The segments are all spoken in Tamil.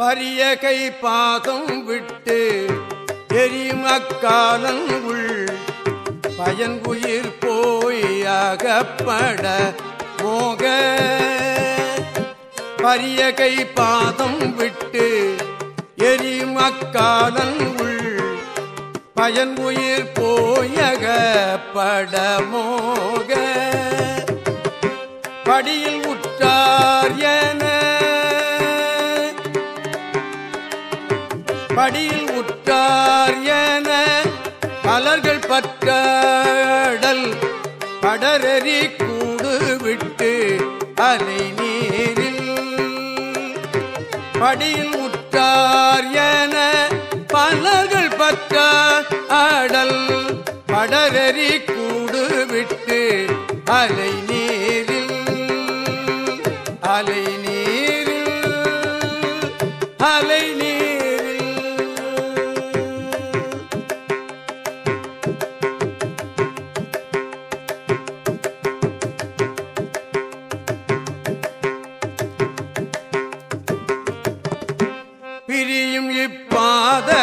பரிய கை பாதம் விட்டு எரியும் அக்காலன் உள் பயன் உயிர் போய் அகப்பட மோக. பரிய கை பாதம் விட்டு எரியும் அக்காலன் உள் பயன் உயிர் போயகப்பட படியில் உற்றார் என மலர்கள் பற்றடல் படரறி கூடு விட்டு அலை நீரில். படியில் உற்றார் என மலர்கள் பற்ற அடல் படரறி கூடு விட்டு அலை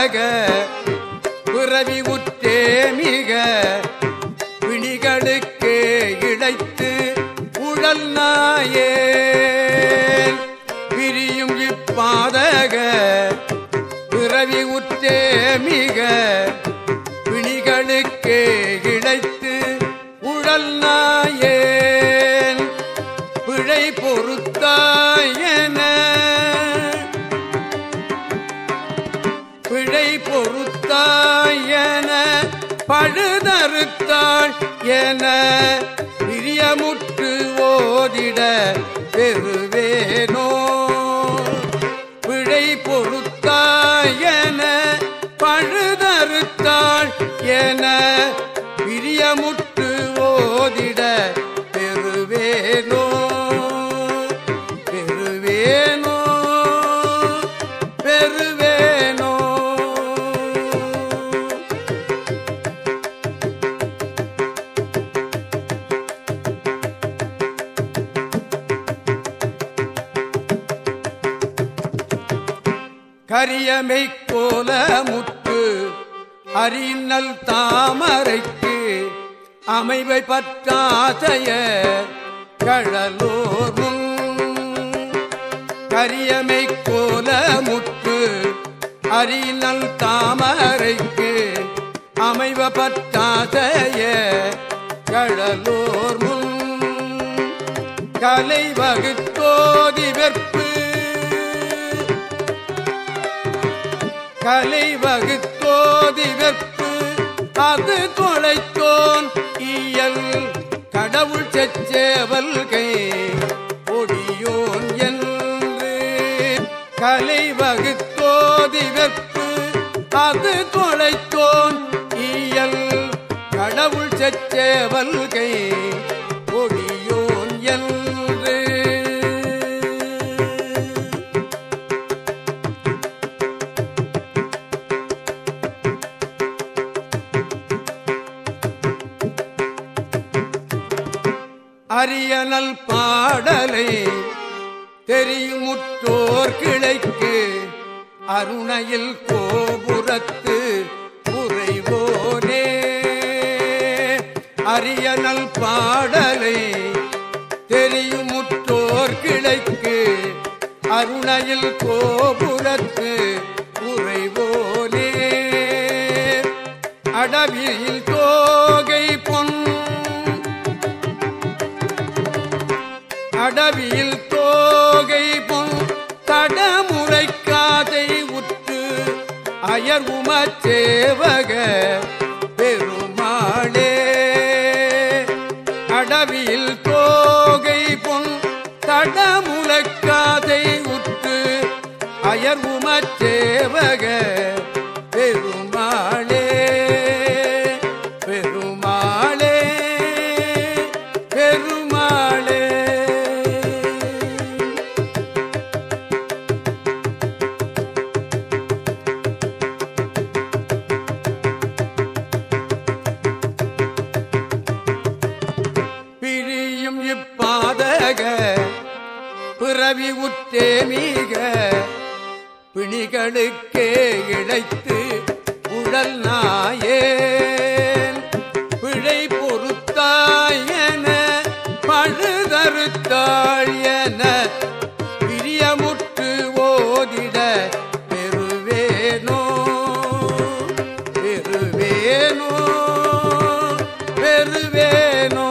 உலக பிறவி உற்றே மிக பிணிகளுக்கே இழைத்து உழல் நாயே. பிரியும் இப்பாதக பிறவி உற்றே மிக பிணிகளுக்கே இழைத்து உழல் நாயே. பிழை என பழுதறுத்தாள் என பிரியமுற்று ஓதிட பெறுவேன். கரியமை கோல முத்து அறிநல் தாமரைக்கு அமைவை பற்றாதைய கழலோரும் கரியமை கோல முத்து அறிநல் தாமரைக்கு அமைவ பற்றாதைய கழலோர் முன் கலை வகுத்தோதி வெற்பு கலை வகுத்தோதி வெற்பு அது தொலைத்தோன் இயல் கடவுள் செச்சேவல் கை ஒடியோன் என்று. கலை வகுத்தோதி வெற்பு அது தொலைத்தோன் இயல் கடவுள் செச்சேவல் அரியனல் பாடலை தெரியுமுற்றோர் கிளைக்கு. அருணையில் கோபுரத்து உறைவோனே. அரியனல் பாடலை தெரியுமுற்றோர் கிளைக்கு. அருணையில் கோபுரத்து பெயர் உமச்சேவக பெருமாளே. அடவியில் தோகை பொன் தடமுலக்காதை உற்று அயர் உமச்சேவக பெருமாளே. பெருமாளே பெருமாளே. பிணிகளுக்கே இழைத்து உடல் நாயேன். பிழை பொறுத்தாயன என பழுதறுத்தாள் என பிரியமுற்று ஓதிட பெறுவேனோ? பெறுவேனோ? பெறுவேனோ?